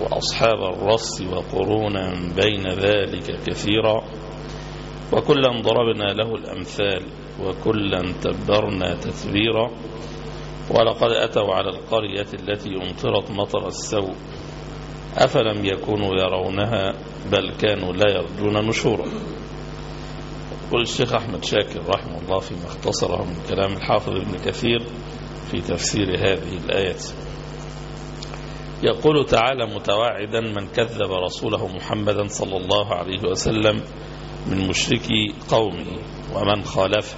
وأصحاب الرس وقرونا بين ذلك كثيرا وكلا ضربنا له الأمثال وكلا تبرنا تتبيرا ولقد أتوا على القرية التي أمطرت مطر السوء أفلم يكونوا يرونها بل كانوا لا يرجون نشورا يقول الشيخ أحمد شاكر رحمه الله فيما اختصره من كلام الحافظ ابن كثير في تفسير هذه الآية يقول تعالى متواعدا من كذب رسوله محمدا صلى الله عليه وسلم من مشركي قومه ومن خالفه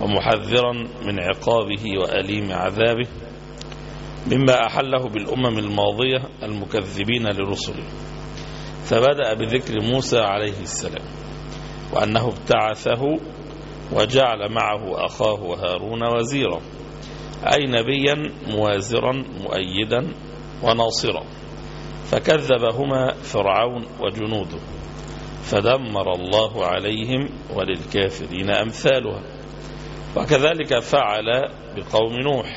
ومحذرا من عقابه وأليم عذابه مما أحله بالأمم الماضية المكذبين لرسله. فبدأ بذكر موسى عليه السلام وأنه ابتعثه وجعل معه أخاه هارون وزيرا أي نبيا موازرا مؤيدا وناصرا فكذبهما فرعون وجنوده فدمر الله عليهم وللكافرين أمثالها. وكذلك فعل بقوم نوح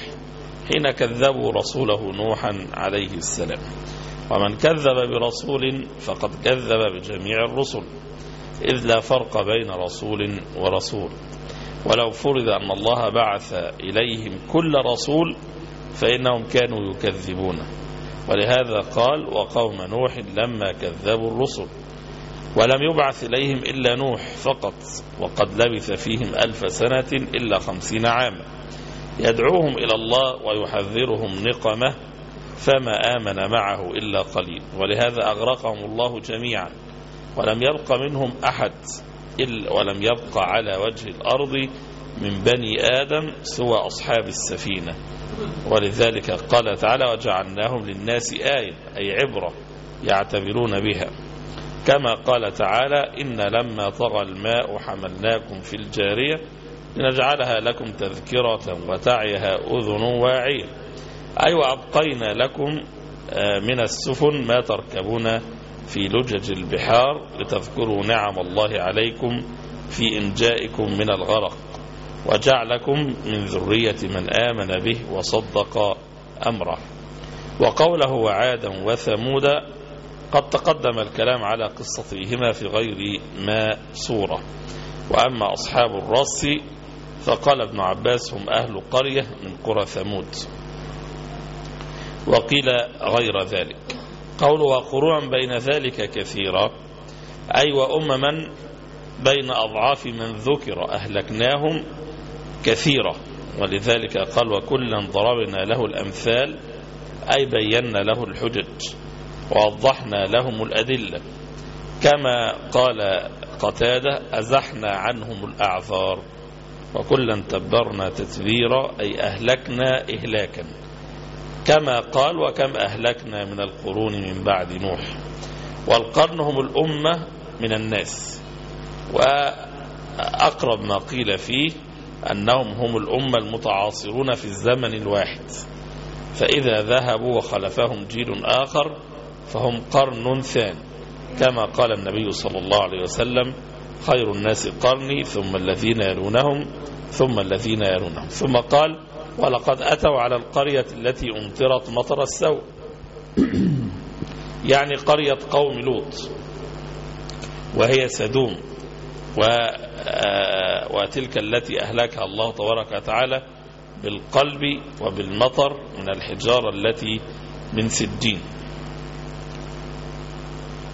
حين كذبوا رسوله نوحا عليه السلام. ومن كذب برسول فقد كذب بجميع الرسل إذ لا فرق بين رسول ورسول. ولو فرض أن الله بعث إليهم كل رسول فإنهم كانوا يكذبونه ولهذا قال وقوم نوح لما كذبوا الرسل ولم يبعث إليهم إلا نوح فقط وقد لبث فيهم ألف سنة إلا خمسين عاما يدعوهم إلى الله ويحذرهم نقمه فما آمن معه إلا قليل ولهذا أغرقهم الله جميعا ولم يبق منهم أحد إلا ولم يبق على وجه الأرض من بني آدم سوى أصحاب السفينة ولذلك قال تعالى وجعلناهم للناس آية أي عبرة يعتبرون بها. كما قال تعالى إن لما طغى الماء حملناكم في الجارية لنجعلها لكم تذكرة وتعيها أذن واعية أي وأبقينا لكم من السفن ما تركبون في لجج البحار لتذكروا نعم الله عليكم في إنجائكم من الغرق. وجعلكم من ذرية من آمن به وصدق أمره. وقوله وعادا وثمود قد تقدم الكلام على قصتهما في غير ما سورة وأما أصحاب الرس فقال ابن عباس هم أهل قرية من قرى ثمود. وقيل غير ذلك. قول وقروعا بين ذلك كثيرا أي وأمما بين أضعاف من ذكر أهلكناهم كثيرة ولذلك قال وكلا ضربنا له الأمثال أي بينا له الحجج ووضحنا لهم الأدلة كما قال قتادة أزحنا عنهم الأعذار وكلا تبرنا تتبيرا أي أهلكنا إهلاكا كما قال وكم أهلكنا من القرون من بعد نوح والقرن هم الأمة من الناس وأقرب ما قيل فيه أنهم هم الأمة المتعاصرون في الزمن الواحد. فإذا ذهبوا وخلفهم جيل آخر فهم قرن ثاني كما قال النبي صلى الله عليه وسلم خير الناس قرني ثم الذين يلونهم ثم الذين يلونهم. ثم قال ولقد أتوا على القرية التي أمطرت مطر السوء. يعني قرية قوم لوط وهي سدوم. وتلك التي أهلكها الله تبارك وتعالى بالقلب وبالمطر من الحجارة التي من سجين.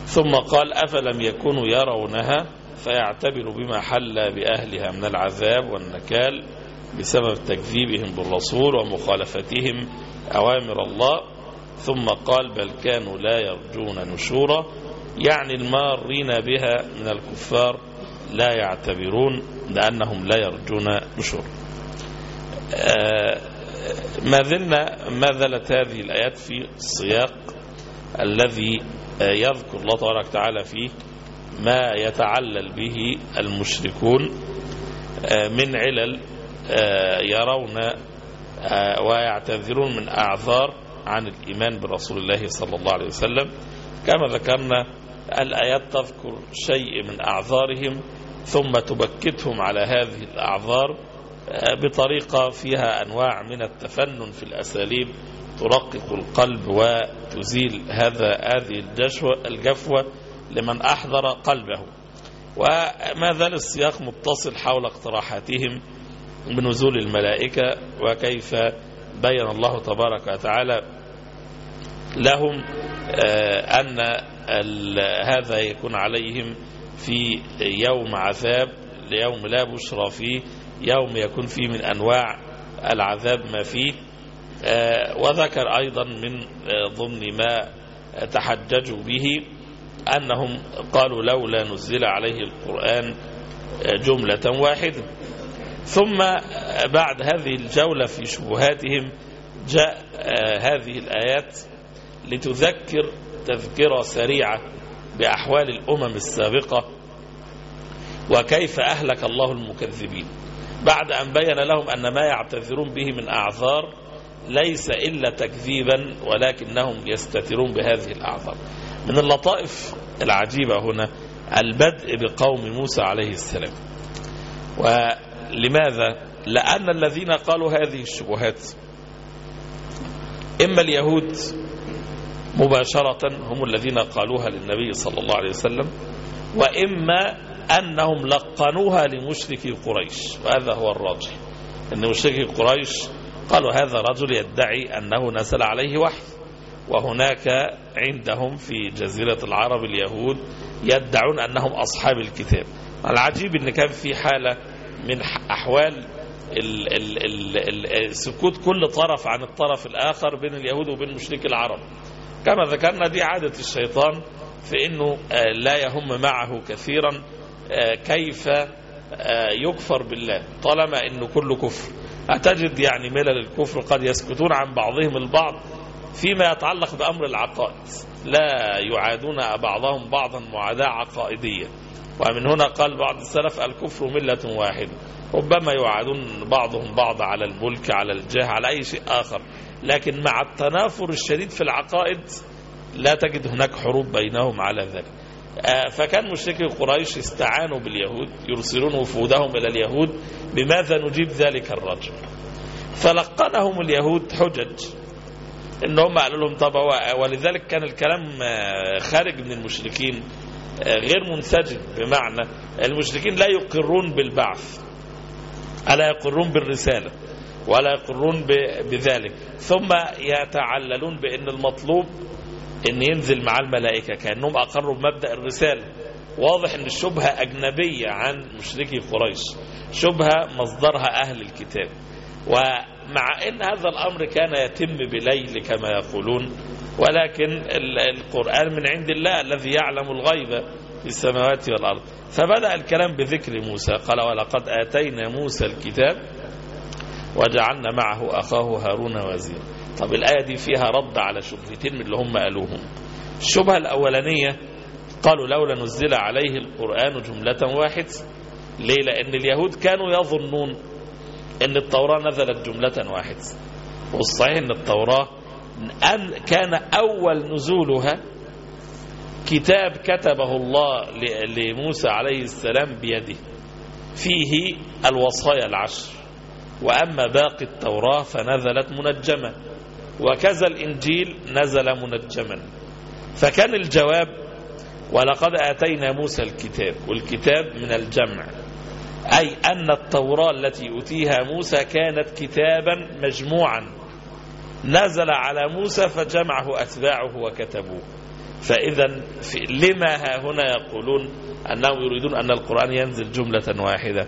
ثم قال أفلم يكونوا يرونها فيعتبر بما حل بأهلها من العذاب والنكال بسبب تكذيبهم بالرسول ومخالفتهم أوامر الله. ثم قال بل كانوا لا يرجون نشورا يعني المارين بها من الكفار لا يعتبرون لأنهم لا يرجون نشورا ما زلنا ما زالت هذه الآيات في السياق الذي يذكر الله تبارك وتعالى فيه ما يتعلل به المشركون من علل يرون ويعتذرون من أعذار عن الإيمان برسول الله صلى الله عليه وسلم. كما ذكرنا الآيات تذكر شيء من أعذارهم ثم تبكتهم على هذه الأعذار بطريقة فيها أنواع من التفنن في الأساليب ترقق القلب وتزيل هذا هذه الجفوة لمن أحضر قلبه. وما زال السياق متصل حول اقتراحاتهم بنزول الملائكة وكيف بين الله تبارك وتعالى لهم أن هذا يكون عليهم في يوم عذاب ليوم لا بشرى فيه يوم يكون فيه من أنواع العذاب ما فيه. وذكر أيضا من ضمن ما تحججوا به أنهم قالوا لولا نزل عليه القرآن جملة واحدة. ثم بعد هذه الجولة في شبهاتهم جاء هذه الآيات لتذكر تذكرة سريعة بأحوال الأمم السابقة وكيف أهلك الله المكذبين. بعد أن بين لهم أن ما يعتذرون به من أعذار ليس إلا تكذيبا ولكنهم يستترون بهذه الأعذار. من اللطائف العجيبة هنا البدء بقوم موسى عليه السلام. ولماذا؟ لأن الذين قالوا هذه الشبهات إما اليهود مباشرة هم الذين قالوها للنبي صلى الله عليه وسلم وإما أنهم لقنوها لمشركي قريش وهذا هو الراجح. أن مشركي قريش قالوا هذا رجل يدعي أنه نزل عليه وحي وهناك عندهم في جزيرة العرب اليهود يدعون أنهم أصحاب الكتاب. العجيب أن كان في حالة من أحوال ال ال ال سكوت كل طرف عن الطرف الآخر بين اليهود وبين مشركي العرب. كما ذكرنا دي عادة الشيطان في أنه لا يهم معه كثيرا كيف يكفر بالله طالما أنه كله كفر. أتجد يعني ملل الكفر قد يسكتون عن بعضهم البعض فيما يتعلق بأمر العقائد. لا يعادون بعضهم بعضا معاداة عقائدية. ومن هنا قال بعض السلف الكفر ملة واحدة. ربما يعادون بعضهم بعض على الملك على الجاه على أي شيء آخر. لكن مع التنافر الشديد في العقائد لا تجد هناك حروب بينهم على ذلك. فكان مشركي قريش استعانوا باليهود يرسلون وفودهم إلى اليهود بماذا نجيب ذلك الرجل؟ فلقنهم اليهود حجج ان هم قالوا لهم طب ولذلك كان الكلام خارج من المشركين غير منسجم بمعنى المشركين لا يقرون بالبعث. ألا يقرون بالرسالة ولا يقرون بذلك. ثم يتعللون بأن المطلوب أن ينزل مع الملائكة كأنهم أقروا بمبدأ الرسالة. واضح أن الشبهة أجنبية عن مشركي قريش شبهة مصدرها أهل الكتاب. ومع أن هذا الأمر كان يتم بليل كما يقولون ولكن القرآن من عند الله الذي يعلم الغيب. في السماوات والأرض. فبدأ الكلام بذكر موسى. قال ولقد آتينا موسى الكتاب وجعلنا معه أخاه هارون وزيرا طب الآية دي فيها رد على شبهتين من اللي هم قالوهم. الشبهة الأولانية قالوا لولا نزل عليه القرآن جملة واحدة ليه؟ لأن اليهود كانوا يظنون أن التوراة نزلت جملة واحدة والصحيح أن التوراة كان أول نزولها كتاب كتبه الله لموسى عليه السلام بيده. فيه الوصايا العشر. وأما باقي التوراة فنزلت منجمة وكذا الإنجيل نزل منجما. فكان الجواب ولقد آتينا موسى الكتاب. والكتاب من الجمع. أي أن التوراة التي أتيها موسى كانت كتابا مجموعا. نزل على موسى فجمعه أتباعه وكتبوه. فإذا لما ها هنا يقولون أنهم يريدون أن القرآن ينزل جملة واحدة.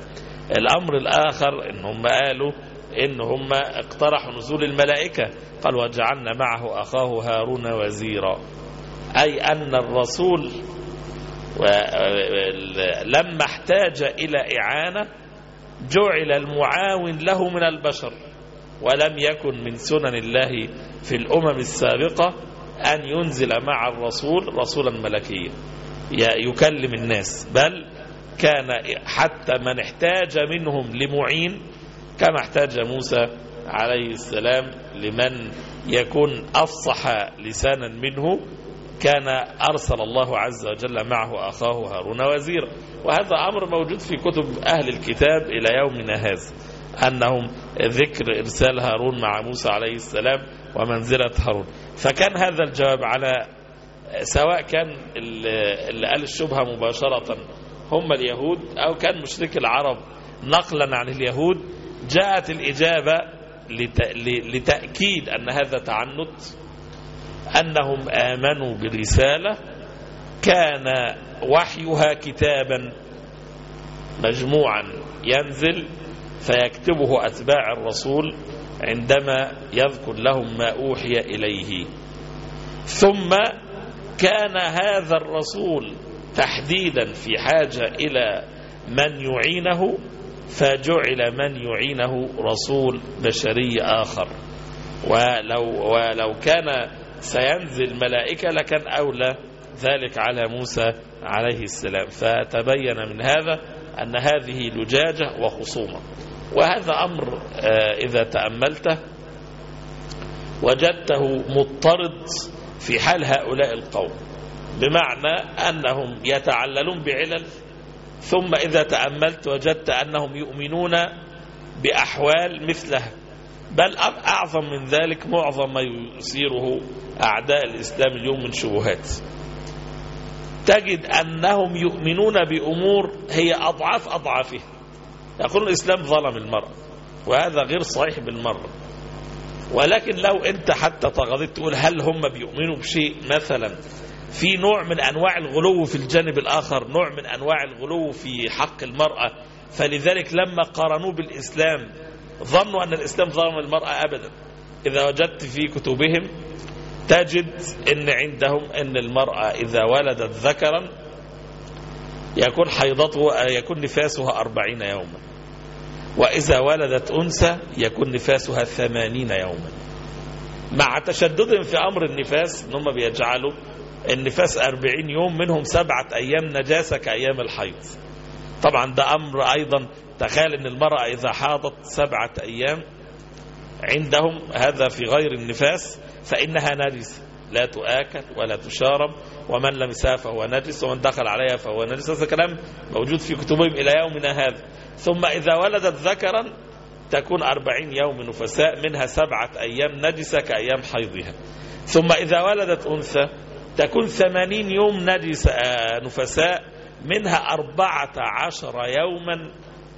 الأمر الآخر إن هم قالوا إن هم اقترحوا نزول الملائكة. قال وجعلنا معه أخاه هارون وزيرا. أي أن الرسول لما احتاج إلى إعانة جعل المعاون له من البشر. ولم يكن من سنن الله في الأمم السابقة. أن ينزل مع الرسول رسولا ملكيا. يكلم الناس. بل كان حتى من احتاج منهم لمعين كما احتاج موسى عليه السلام لمن يكون أفصح لسانا منه كان أرسل الله عز وجل معه أخاه هارون وزيرا وهذا أمر موجود في كتب أهل الكتاب إلى يومنا هذا أنهم ذكر إرسال هارون مع موسى عليه السلام ومنزلة هارون. فكان هذا الجواب على سواء كان اللي قال الشبهة مباشرة هم اليهود أو كان مشرك العرب نقلا عن اليهود جاءت الإجابة لتأكيد أن هذا تعنت أنهم آمنوا بالرسالة كان وحيها كتابا مجموعا ينزل فيكتبه أتباع الرسول عندما يذكر لهم ما أوحي إليه. ثم كان هذا الرسول تحديدا في حاجة إلى من يعينه فجعل من يعينه رسول بشري آخر. ولو, ولو كان سينزل ملائكة لكان أولى ذلك على موسى عليه السلام. فتبين من هذا أن هذه لجاجة وخصومة. وهذا أمر إذا تأملته وجدته مضطرد في حال هؤلاء القوم بمعنى أنهم يتعللون بعلل ثم إذا تأملت وجدت أنهم يؤمنون بأحوال مثلها بل أعظم من ذلك معظم ما يثيره أعداء الإسلام اليوم من شبهات. تجد أنهم يؤمنون بأمور هي أضعاف أضعافها. يقول الإسلام ظلم المرأة وهذا غير صحيح بالمرة ولكن لو أنت حتى تغضيت تقول هل هم بيؤمنوا بشيء؟ مثلا في نوع من أنواع الغلو في الجانب الآخر نوع من أنواع الغلو في حق المرأة. فلذلك لما قارنوه بالإسلام ظنوا أن الإسلام ظلم المرأة أبدا. إذا وجدت في كتبهم تجد أن عندهم أن المرأة إذا ولدت ذكرا يكون حيضته يكون نفاسها أربعين يوما. وإذا ولدت أنثى يكون نفاسها ثمانين يوما. مع تشددهم في أمر النفاس أنهم بيجعلوا النفاس أربعين يوم منهم سبعة أيام نجاسة كأيام الحيض. طبعا ده أمر أيضا تخيل أن المرأة إذا حاضت سبعة أيام عندهم هذا في غير النفاس فإنها نجسة لا تؤكل ولا تشارب ومن لمسها فهو نجس ومن دخل عليها فهو نجس. هذا كلام موجود في كتبهم إلى يومنا هذا. ثم إذا ولدت ذكرا تكون أربعين يوم نفساء منها سبعة أيام نجسة كأيام حيضها. ثم إذا ولدت أنثى تكون ثمانين يوم نجسة نفساء منها أربعة عشر يوما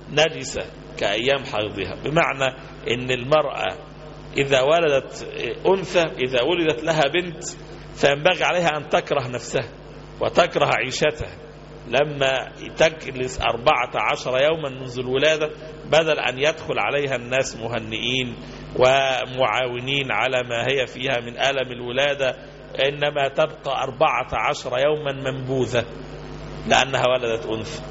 نجسة كأيام حيضها. بمعنى أن المرأة إذا ولدت أنثى إذا ولدت لها بنت فينبغي عليها أن تكره نفسها وتكره عيشتها. لما تجلس أربعة عشر يوما منذ الولادة بدل أن يدخل عليها الناس مهنئين ومعاونين على ما هي فيها من ألم الولادة إنما تبقى أربعة عشر يوما منبوذة لأنها ولدت أنثى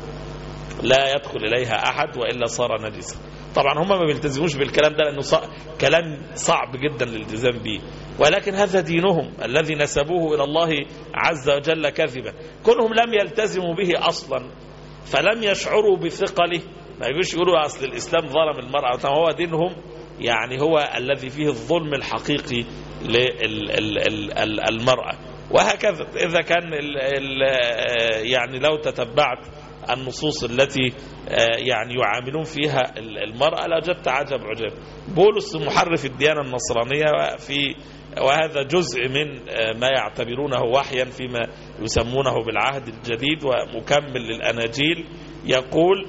لا يدخل إليها أحد وإلا صار نجسا طبعا هم ما بيلتزموش بالكلام ده لأنه. كلام صعب جدا الالتزام به ولكن هذا دينهم الذي نسبوه إلى الله عز وجل كذبا. كلهم لم يلتزموا به أصلا فلم يشعروا بثقله. ما يجوش يقولوا أصل الإسلام ظلم المرأة. هو دينهم؟ يعني هو الذي فيه الظلم الحقيقي للمرأة وهكذا إذا كان يعني لو تتبعت النصوص التي يعني يعاملون فيها المرأة لوجدت عجب عجب. بولس محرف الديانة النصرانية في وهذا جزء من ما يعتبرونه وحيا فيما يسمونه بالعهد الجديد ومكمل للأناجيل يقول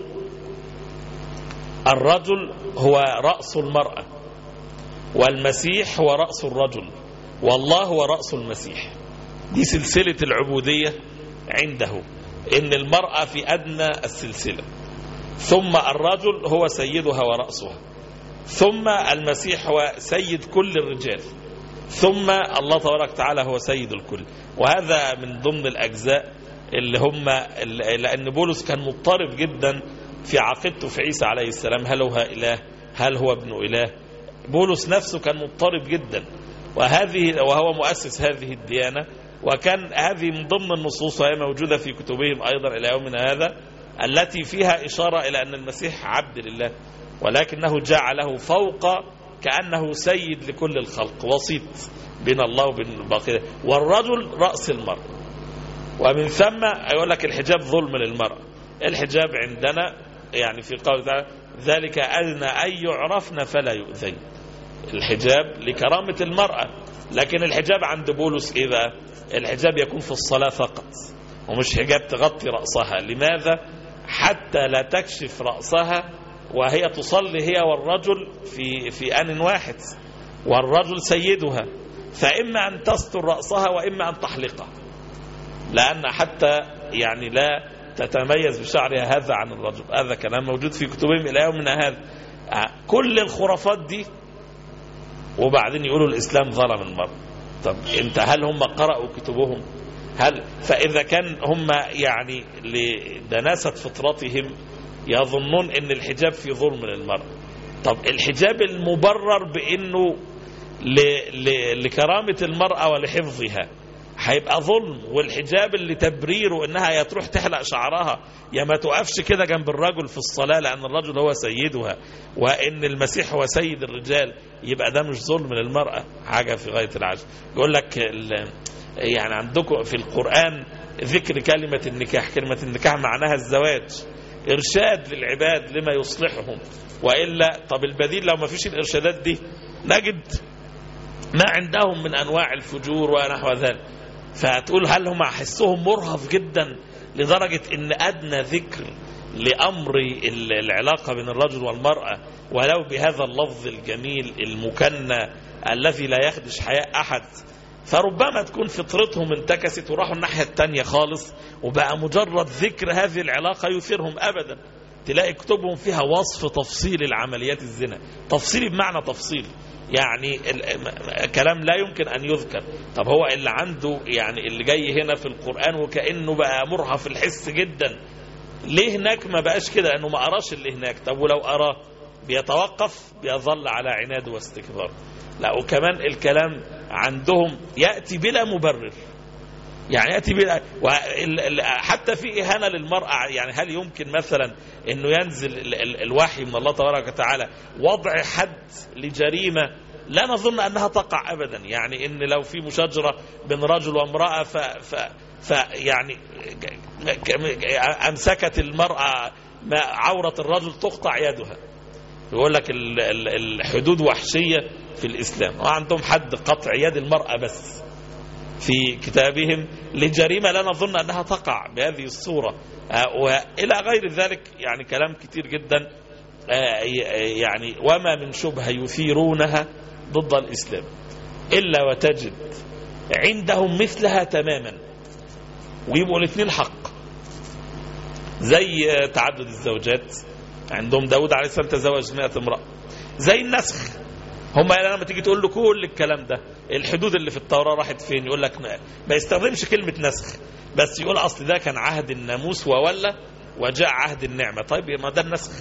الرجل هو رأس المرأة والمسيح هو رأس الرجل والله هو رأس المسيح. دي سلسلة العبودية عنده. إن المرأة في أدنى السلسلة. ثم الرجل هو سيدها ورأسها. ثم المسيح هو سيد كل الرجال. ثم الله تبارك وتعالى هو سيد الكل. وهذا من ضمن الأجزاء اللي هم لأن بولس كان مضطرب جدا في عقيدته في عيسى عليه السلام. هل هو إله؟ هل هو ابن إله؟ بولس نفسه كان مضطرب جدا. وهذه وهو مؤسس هذه الديانة. وكان هذه من ضمن النصوص وهي موجودة في كتبهم أيضا إلى يومنا هذا التي فيها إشارة إلى أن المسيح عبد لله ولكنه جعله فوق كأنه سيد لكل الخلق وسيط بين الله وبين الباقي والرجل رأس المرء. ومن ثم يقول لك الحجاب ظلم للمرأة الحجاب عندنا يعني في قول تعالى ذلك أدنى أن يعرفن فلا يؤذين. الحجاب لكرامة المرأة لكن الحجاب عند بولس إيه بقى؟ الحجاب يكون في الصلاة فقط ومش حجاب تغطي رأسها. لماذا؟ حتى لا تكشف رأسها وهي تصلي هي والرجل في في آن واحد والرجل سيدها. فإما أن تستر رأسها وإما أن تحلقه لأن حتى يعني لا تتميز بشعرها هذا عن الرجل. هذا كلام موجود في كتبهم إلى يومنا هذا. كل الخرافات دي وبعدين يقولوا الإسلام ظلم المرء. طب انت هل هم قرأوا كتبهم هل فإذا كان هم يعني لدناسة فطرتهم يظنون إن الحجاب في ظلم للمرأة طب الحجاب المبرر بإنه. لكرامة المرأة ولحفظها هيبقى ظلم والحجاب اللي تبريره إنها يا تروح تحلق شعرها يا ما تقفش كده جنب الرجل في الصلاة لأن الرجل هو سيدها وإن المسيح هو سيد الرجال يبقى ده مش ظلم للمرأة حاجة في غاية العجب يقول لك. يعني عندكم في القرآن ذكر كلمة النكاح كلمة النكاح معناها الزواج إرشاد للعباد لما يصلحهم وإلا طب البديل لو ما فيش الإرشادات دي نجد ما عندهم من أنواع الفجور ونحو ذلك فتقول هل هم حسهم مرهف جدا لدرجة إن أدنى ذكر لأمر العلاقة بين الرجل والمرأة ولو بهذا اللفظ الجميل المكنى الذي لا يخدش حياء أحد فربما تكون فطرتهم انتكست وراحوا الناحية التانية خالص وبقى مجرد ذكر هذه العلاقة يثيرهم أبدا. تلاقي كتبهم فيها وصف تفصيل العمليات الزنا. تفصيل بمعنى تفصيل. يعني كلام لا يمكن أن يذكر. طب هو اللي عنده يعني اللي جاي هنا في القرآن وكأنه بقى مرهف الحس جدا. ليه هناك ما بقاش كده؟ لأنه ما أراش اللي هناك. طب ولو أراه بيتوقف بيظل على عناد واستكبار. لا وكمان الكلام عندهم يأتي بلا مبرر. يعني يأتي حتى في إهانة للمرأة يعني هل يمكن مثلا أنه ينزل الوحي من الله تبارك وتعالى وضع حد لجريمة؟ لا نظن أنها تقع أبدا يعني أن لو في مشاجرة بين رجل وامرأة ف, ف, ف يعني أمسكت المرأة عورة الرجل تقطع يدها. يقول لك الحدود وحشية في الإسلام وعندهم حد قطع يد المرأة بس. في كتابهم لجريمة لا نظن أنها تقع بهذه الصورة. وإلى غير ذلك يعني كلام كتير جدا يعني وما من شبهة يثيرونها ضد الإسلام. إلا وتجد عندهم مثلها تماما ويبقوا الاثنين حق. زي تعدد الزوجات عندهم داود عليه السلام تزوج 100 امرأة. زي النسخ هم لما تيجي تقول له كل الكلام ده الحدود اللي في التوراة راحت فين؟ يقول لك ما يستخدمش كلمة نسخ بس يقول أصل ده كان عهد الناموس وولى وجاء عهد النعمة. طيب ما ده النسخ.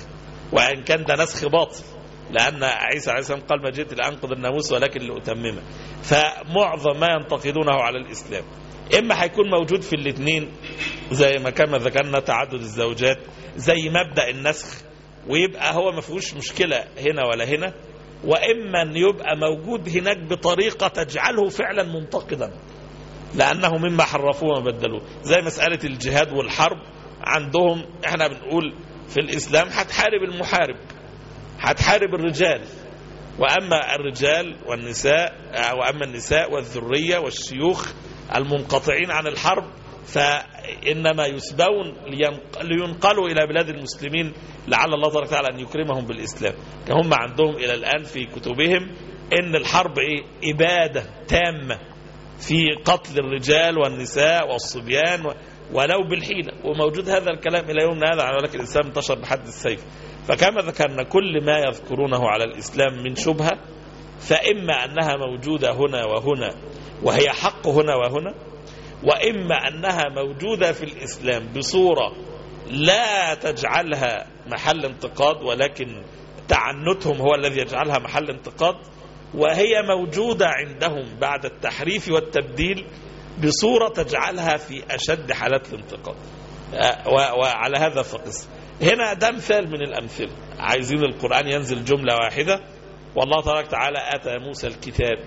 وإن كان ده نسخ باطل لأن عيسى عليه السلام قال ما جئت لأنقض الناموس ولكن لأتممه فمعظم ما ينتقدونه على الإسلام. إما هيكون موجود في الاثنين زي ما كما ذكرنا تعدد الزوجات زي مبدأ النسخ ويبقى هو ما فيهوش مشكلة هنا ولا هنا. وإما أن يبقى موجود هناك بطريقة تجعله فعلا منتقدا لأنه مما حرفوه وبدلوه زي مسألة الجهاد والحرب عندهم إحنا بنقول في الإسلام هتحارب المحارب هتحارب الرجال. وأما الرجال والنساء وأما النساء والذرية والشيوخ المنقطعين عن الحرب فإنما يسبون لينقلوا إلى بلاد المسلمين لعل الله تبارك وتعالى أن يكرمهم بالإسلام. هم عندهم إلى الآن في كتبهم إن الحرب إيه؟ إبادة تامة في قتل الرجال والنساء والصبيان ولو بالحيلة وموجود هذا الكلام إلى يومنا هذا ولكن الإسلام انتشر بحد السيف. فكما ذكرنا كل ما يذكرونه على الإسلام من شبهة فإما أنها موجودة هنا وهنا وهي حق هنا وهنا وإما أنها موجودة في الإسلام بصورة لا تجعلها محل انتقاد ولكن تعنتهم هو الذي يجعلها محل انتقاد وهي موجودة عندهم بعد التحريف والتبديل بصورة تجعلها في أشد حالات الانتقاد. آه، وعلى هذا فقس. هنا ده مثال من الأمثلة. عايزين القرآن ينزل جملة واحدة؟ والله تبارك وتعالى آتى موسى الكتاب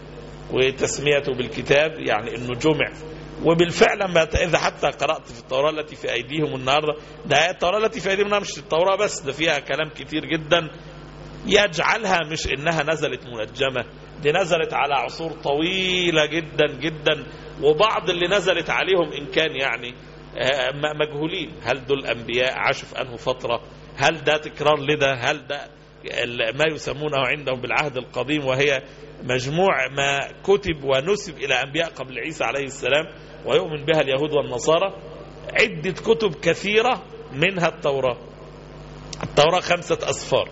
وتسميته بالكتاب يعني إنه جمع. وبالفعل لما إذا حتى قرأت في التوراة التي في أيديهم النهارده ده التوراة التي في أيديهم مش التوراة بس ده فيها كلام كتير جدا يجعلها مش إنها نزلت منجمة دي نزلت على عصور طويلة جدا جدا وبعض اللي نزلت عليهم إن كان يعني آه، مجهولين. هل دول أنبياء عاشوا في أنه فترة؟ هل ده تكرار لده؟ هل ده ما يسمونه عندهم بالعهد القديم وهي مجموع ما كتب ونسب إلى أنبياء قبل عيسى عليه السلام ويؤمن بها اليهود والنصارى. عدة كتب كثيرة منها التوراة. التوراة خمسة اسفار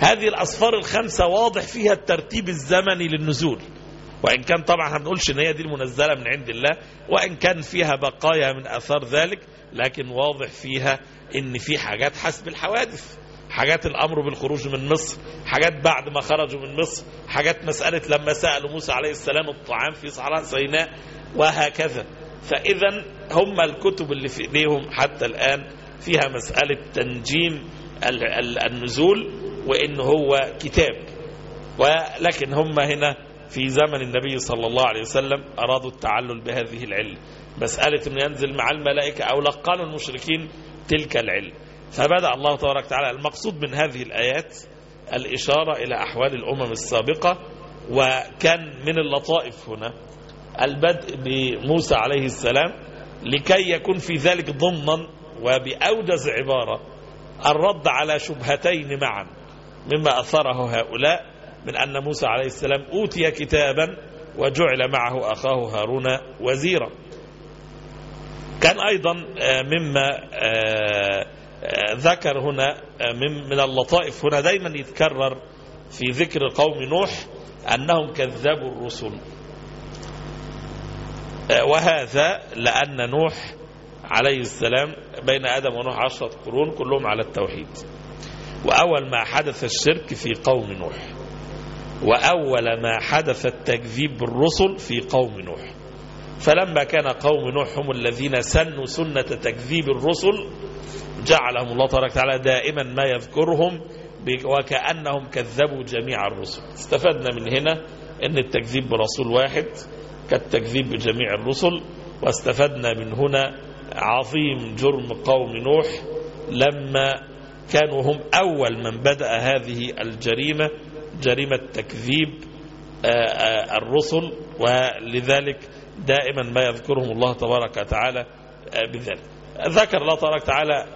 هذه الأصفار الخمسة واضح فيها الترتيب الزمني للنزول. وإن كان طبعا ما بنقولش إن هي دي المنزلة من عند الله وإن كان فيها بقايا من أثار ذلك لكن واضح فيها إن في حاجات حسب الحوادث. حاجات الأمر بالخروج من مصر حاجات بعد ما خرجوا من مصر حاجات مسألة لما سألوا موسى عليه السلام الطعام في صحراء سيناء وهكذا. فإذا هم الكتب اللي في إيديهم حتى الآن فيها مسألة تنجيم ال- ال- النزول وإن هو كتاب. ولكن هم هنا في زمن النبي صلى الله عليه وسلم أرادوا التعلل بهذه العلة. مسألة أنه ينزل مع الملائكة أو لقنوا المشركين تلك العلة. فبدأ الله تبارك وتعالى المقصود من هذه الآيات الإشارة إلى أحوال الأمم السابقة وكان من اللطائف هنا البدء بموسى عليه السلام لكي يكون في ذلك ضمنا وبأوجز عبارة الرد على شبهتين معا مما أثره هؤلاء من أن موسى عليه السلام أوتي كتابا وجعل معه أخاه هارون وزيرا. كان أيضا آه، مما آه، ذكر هنا من اللطائف هنا دايما يتكرر في ذكر قوم نوح أنهم كذبوا الرسل. وهذا لأن نوح عليه السلام بين آدم ونوح عشرة قرون كلهم على التوحيد. وأول ما حدث الشرك في قوم نوح. وأول ما حدث التكذيب بالرسل في قوم نوح. فلما كان قوم نوح هم الذين سنوا سنة تكذيب الرسل جعلهم الله تبارك وتعالى دائما ما يذكرهم وكأنهم كذبوا جميع الرسل. استفدنا من هنا أن التكذيب برسول واحد كالتكذيب بجميع الرسل واستفدنا من هنا عظيم جرم قوم نوح لما كانوا هم أول من بدأ هذه الجريمة جريمة تكذيب آه، آه، الرسل ولذلك دائما ما يذكرهم الله تبارك وتعالى آه، بذلك. ذكر الله تبارك وتعالى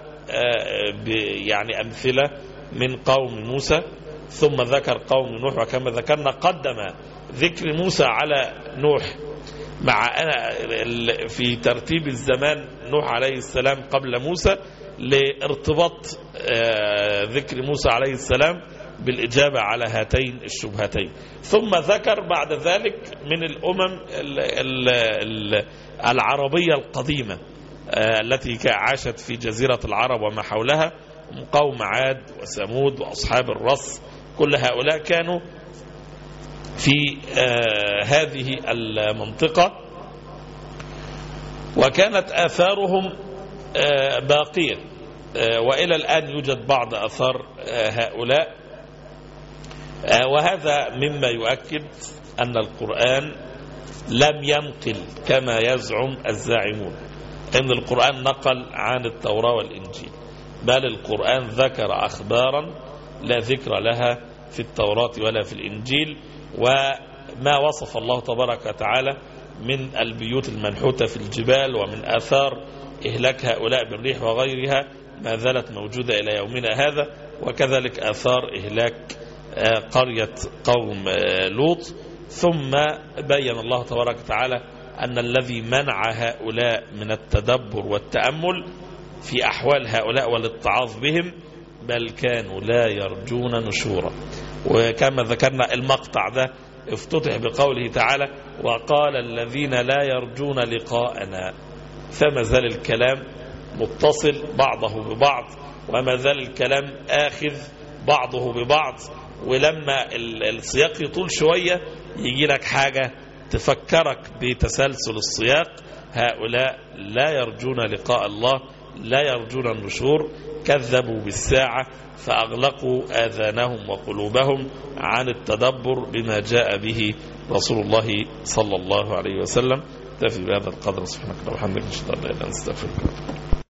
يعني أمثلة من قوم موسى ثم ذكر قوم نوح وكما ذكرنا قدم ذكر موسى على نوح. مع أنا في ترتيب الزمان نوح عليه السلام قبل موسى لارتباط آه، ذكر موسى عليه السلام بالإجابة على هاتين الشبهتين. ثم ذكر بعد ذلك من الأمم ال- ال- ال- العربية القديمة. التي كا- عاشت في جزيرة العرب وما حولها قوم عاد وثمود وأصحاب الرص كل هؤلاء كانوا في آه، هذه المنطقة. وكانت آثارهم آه، باقية. آه، وإلى الآن يوجد بعض أثار آه، هؤلاء. آه، وهذا مما يؤكد أن القرآن لم ينقل كما يزعم الزاعمون. أن القرآن نقل عن التوراة والإنجيل. بل القرآن ذكر أخبارا لا ذكر لها في التوراة ولا في الإنجيل وما وصف الله تبارك وتعالى من البيوت المنحوتة في الجبال ومن آثار إهلاك هؤلاء بالريح وغيرها ما زالت موجودة إلى يومنا هذا وكذلك آثار إهلاك آه، قرية قوم آه، لوط. ثم بين الله تبارك وتعالى أن الذي منع هؤلاء من التدبر والتأمل في أحوال هؤلاء والاتعاظ بهم بل كانوا لا يرجون نشورا. وكما ذكرنا المقطع ده افتتح بقوله تعالى وقال الذين لا يرجون لقاءنا. فما زال الكلام متصل بعضه ببعض وما زال الكلام آخذ بعضه ببعض. ولما السياق يطول شوية يجي لك حاجة تفكرك بتسلسل السياق هؤلاء لا يرجون لقاء الله لا يرجون النشور كذبوا بالساعة فأغلقوا آذانهم وقلوبهم عن التدبر بما جاء به رسول الله صلى الله عليه وسلم. تفي بهذا القدر سبحانك وبحمدك إله إلا أنت استغفرك